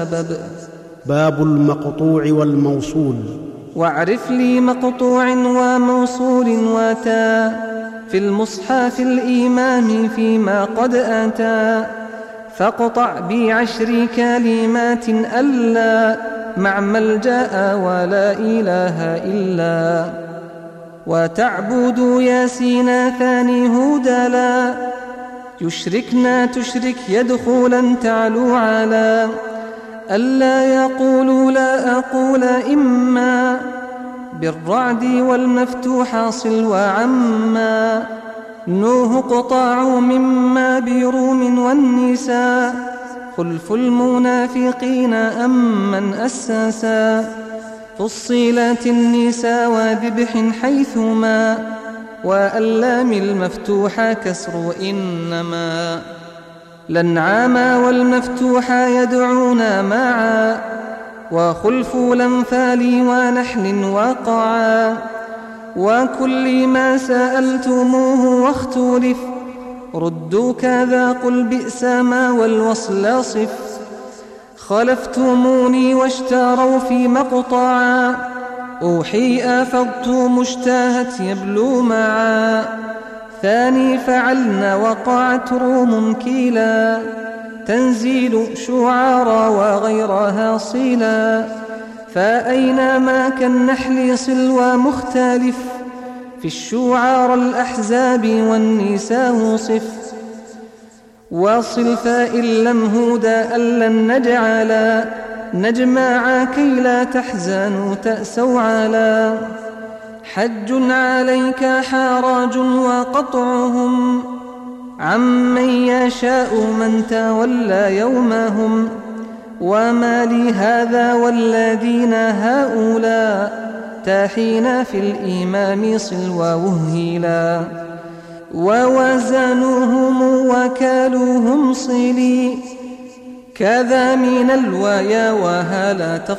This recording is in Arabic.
سبب باب المقطوع والموصول. واعرف لي مقطوع وموصول واتا. في المصحف الإمام فيما قد أتى فاقطع بعشر كلمات ألا. مع ملجأ ولا إله إلا. وتعبد ياسين ثاني هدلا يشركنا تشرك يدخلا تعلو على ألا يقولوا لا أقول إما بالرعد والمفتوح صل وعما نوه قطاع مما بروم والنساء خلف المنافقين أم من أسسا فصيلات النساء وذبح حيثما وألام المفتوح كسر إنما الأنعام والمفتوح يدعونا معا وخلف الأنفال ونحل وقعا وكل ما سألتموه واختلف ردوا كذا قل بئس ما والوصل صف. خلفتموني واشتروا في مقطعا أوحي أفضت مشتاهت يبلو معا. ثاني فعلنا وقعت روم كيلا تنزيل شعارا وغيرها صلا فأينما كالنحل صلوى مختلف. في الشعار الأحزاب والنساء صف. واصل فإن لم هدى أن نجعلا. نجمع كي لا تحزنوا تأسوا على حج عليك حراج وقطعهم عمن يشاء من تولى يومهم وما لي هذا والذين هؤلاء تاحين في الإمام صلوا وهيلا ووزنوهم وكالوهم صلي كذا من الويا وهلا